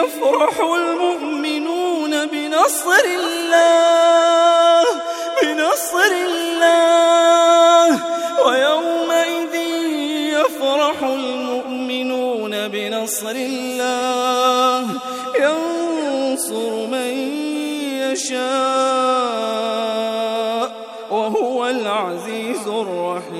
يفرح المؤمنون بنصر الله بنصر الله. ويومئذ يفرح المؤمنون بنصر الله. ينصر من يشاء وهو العزيز الرحيم.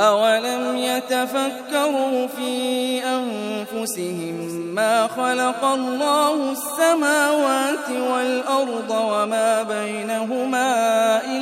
أولم يتفكروا في أنفسهم ما خلق الله السماوات والأرض وما بينهما إلا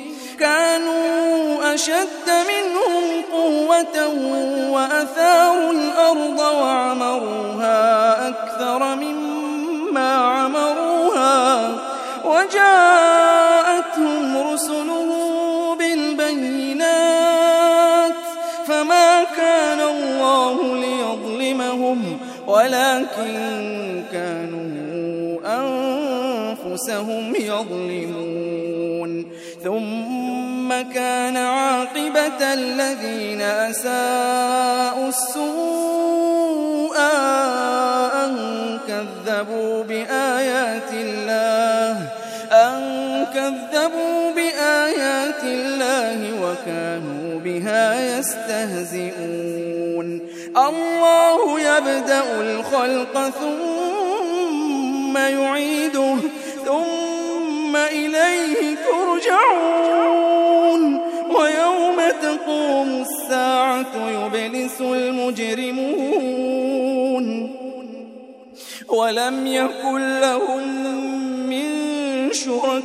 كانوا أشد منهم قوة وأثاروا الأرض وعمروها أكثر مما عمروها وجاءتهم رسله بالبينات فما كان الله ليظلمهم ولكن كانوا أنفسهم يظلمون. ثم كان عاقبة الذين أساءوا السوء أن كذبوا بآيات الله أن كذبوا بآيات الله وكانوا بها يستهزئون. الله يبدأ الخلق ثم يعيده ثم إليه ترجعون ويوم تقوم الساعة يبلس المجرمون ولم يكن لهم من شركائهم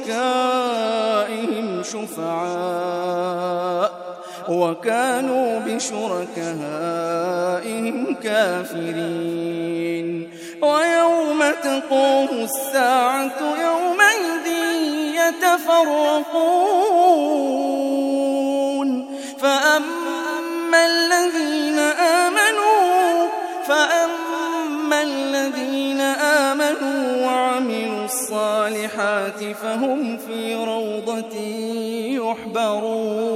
شفعاء وكانوا بشركائهم كافرين ويوم تقوم الساعة يومئذ يتفرقون. فأما الذين آمنوا فأما الذين آمنوا وعملوا الصالحات فهم في روضة يحبرون.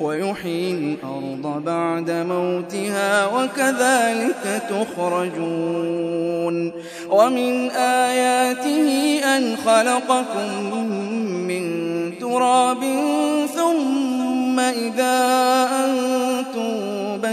ويحيي الأرض بعد موتها وكذلك تخرجون. ومن آياته أن خلقكم من تراب ثم إذا أنتم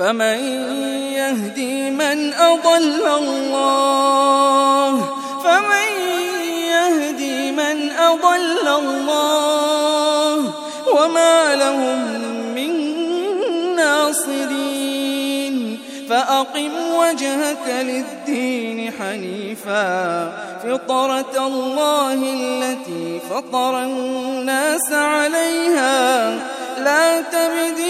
فمن يهدي من أضل الله فمن يهدي من أضل الله وما لهم من ناصرين فأقم وجهك للدين حنيفا فطرة الله التي فطر الناس عليها لا تبديل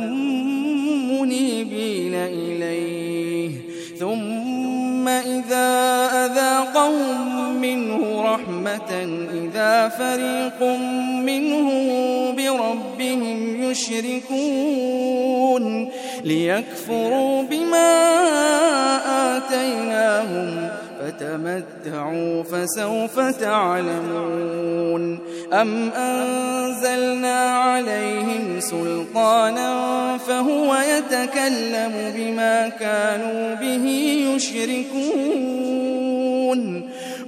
منه رحمة إذا فريق منهم بربهم يشركون ليكفروا بما آتيناهم فتمتعوا فسوف تعلمون أم أنزلنا عليهم سلطانا فهو يتكلم بما كانوا به يشركون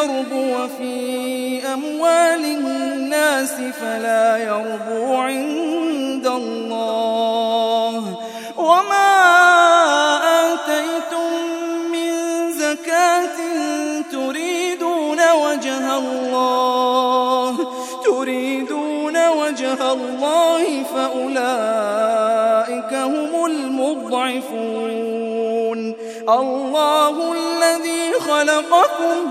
ليربو في أموال الناس فلا يربو عند الله. وما آتيتم من زكاة تريدون وجه الله. تريدون وجه الله فأولئك هم المضعفون. الله الذي خلقكم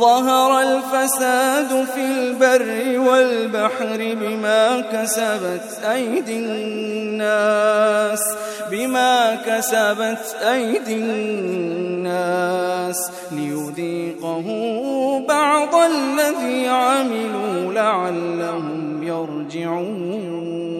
ظهر الفساد في البر والبحر بما كسبت أيدي الناس بما كسبت أيدي الناس. ليذيقه بعض الذي عملوا لعلهم يرجعون.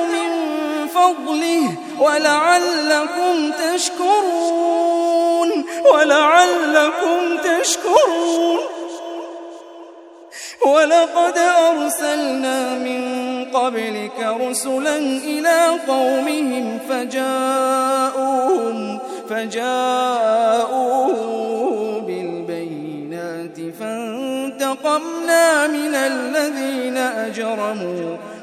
فضله ولعلكم تشكرون ولعلكم تشكرون. ولقد أرسلنا من قبلك رسلا إلى قومهم فجاءوهم فجاءوهم بالبينات فانتقمنا من الذين أجرموا.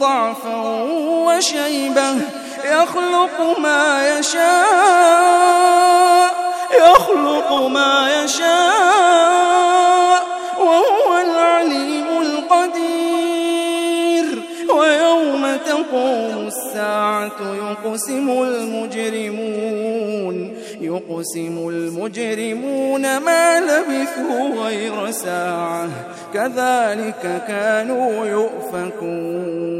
ضعفا وشيبة يخلق ما يشاء يخلق ما يشاء وهو العليم القدير. ويوم تقوم الساعة يقسم المجرمون يقسم المجرمون ما لبثوا غير ساعة كذلك كانوا يؤفكون.